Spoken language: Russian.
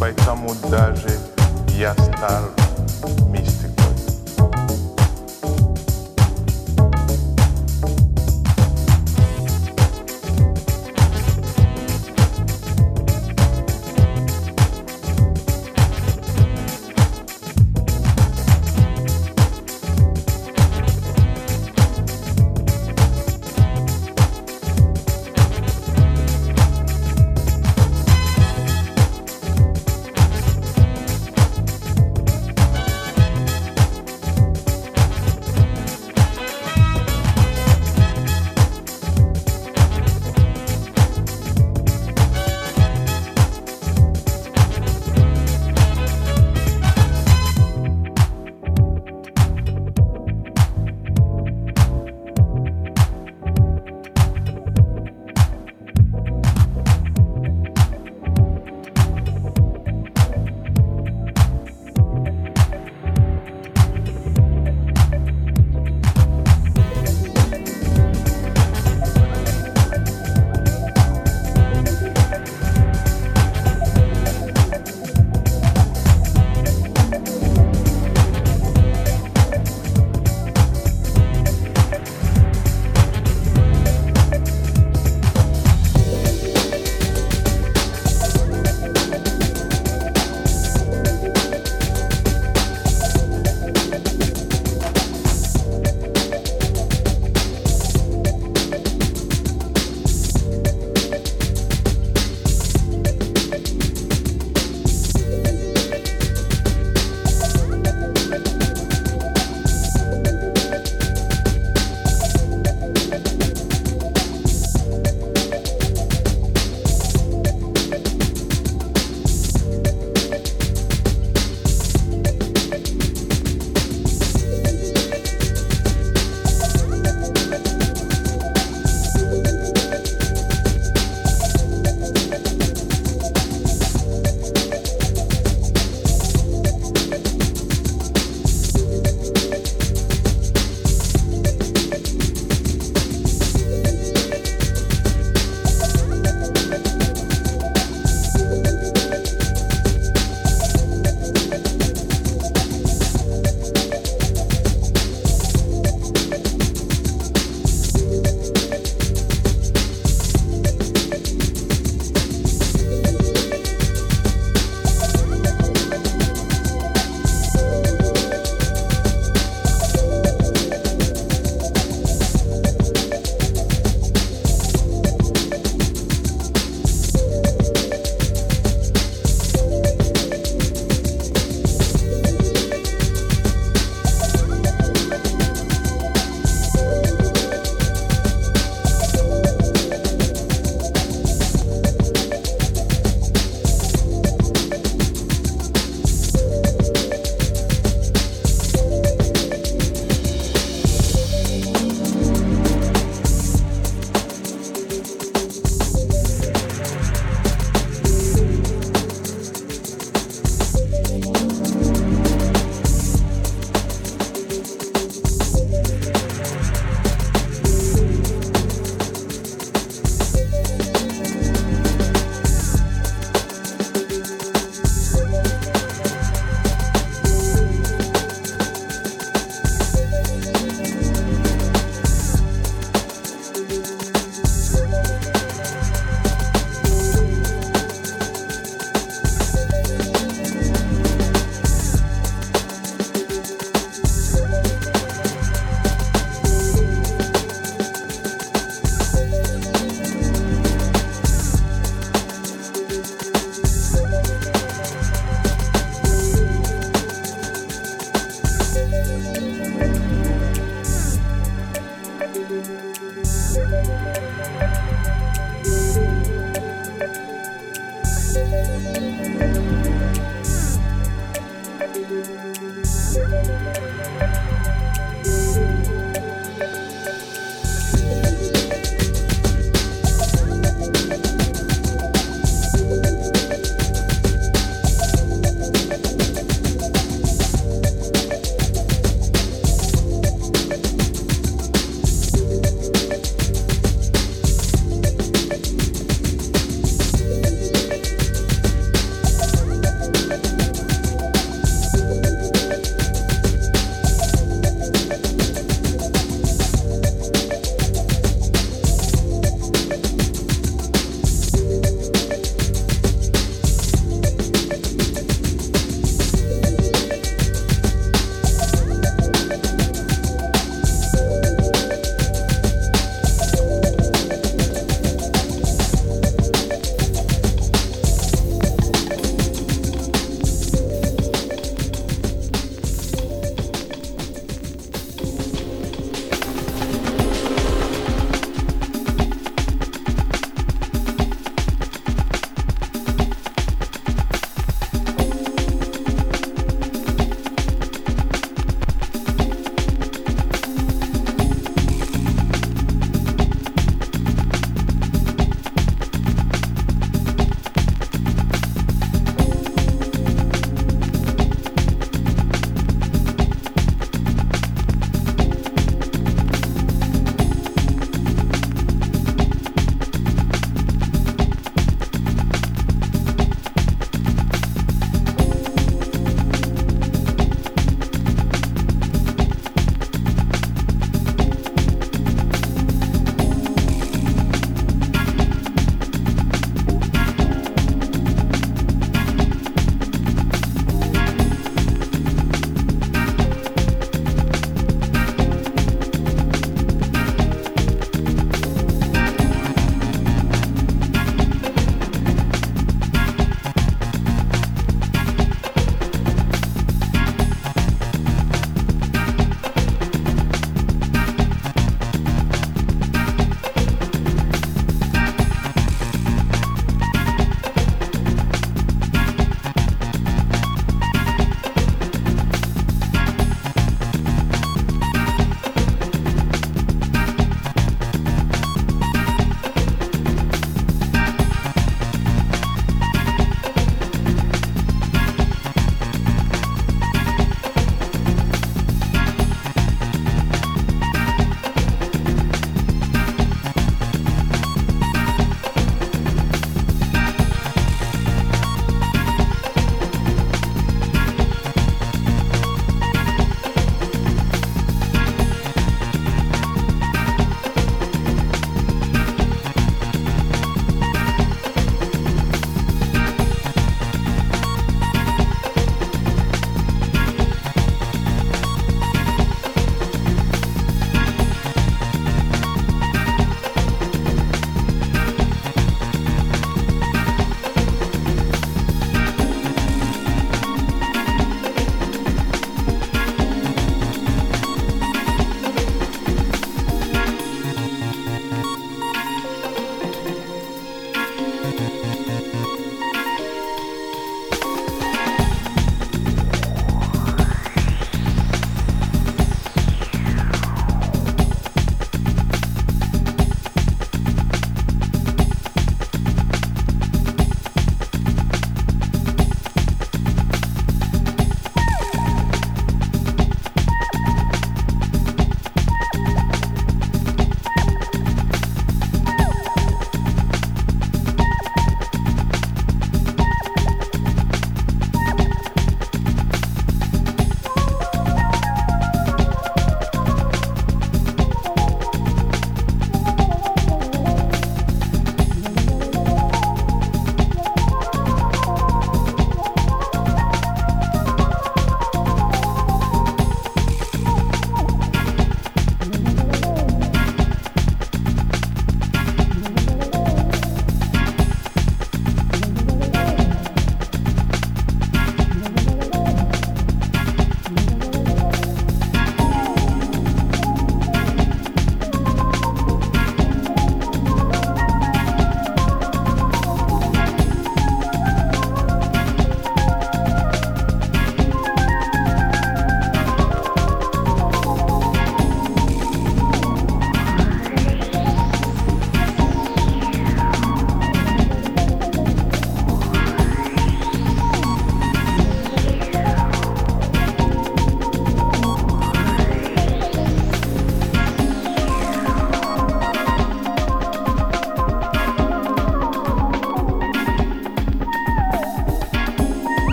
поэтому даже я стар мистер.